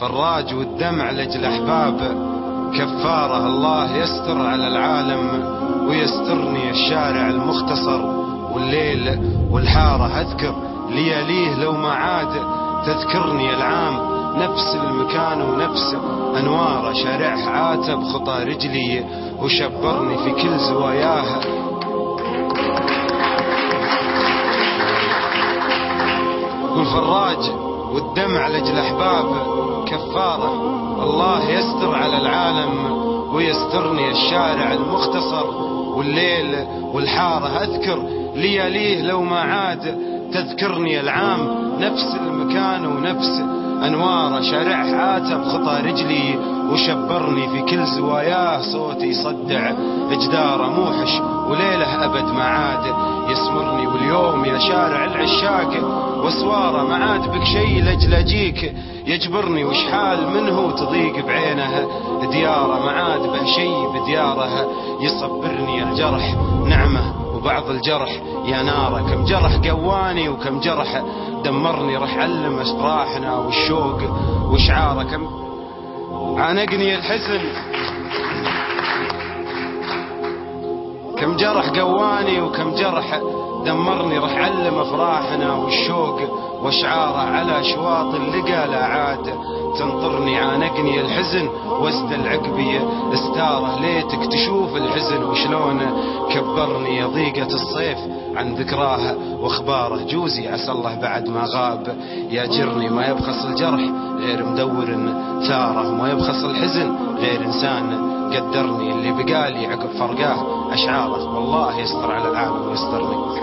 فالراج والدمع لجل أحباب كفارة الله يستر على العالم ويسترني الشارع المختصر والليل والحارة. أذكر لياليه لو ما عاد تذكرني العام نفس المكان ونفس أنوار. شارعه عاتب خطى رجلي وشبرني في كل زواياها. والفراج والدمع لجل أحباب كفارة الله يستر على العالم ويسترني الشارع المختصر والليل والحارة. أذكر لياليه لو ما عاد تذكرني العام. نفس المكان ونفس أنوار شارع عاتب خطى رجلي وشبرني في كل زواياه. صوتي يصدع جداره موحش وليلة أبد ما عاد واليوم يا شارع العشاق. واسواره ما عاد بك شي لجل اجيك يجبرني وش حال منه تضيق بعينه. ديارة ما عاد به شي بديارة. يصبرني الجرح نعمة وبعض الجرح. يا نارة كم جرح قواني وكم جرح. دمرني رح علم افراحنا والشوق. وشعارة كم عانقني الحزن. كم جرح قواني وكم جرح دمرني رح علم افراحنا والشوق واشعاره على اشواط اللقا لا عاد. تنطرني عانقني الحزن وسط العقبية استاره ليتك تشوف الحزن وشلون كبرني ضيقة الصيف عن ذكراه وأخباره. جوزي عسى الله بعد ما غاب. ياجرني ما يبخس الجرح غير مدور ثاره وما يبخس الحزن غير إنسان. قدرني اللي بقالي عقب فرقاه أشعاره. والله يستر على العالم ويسترني.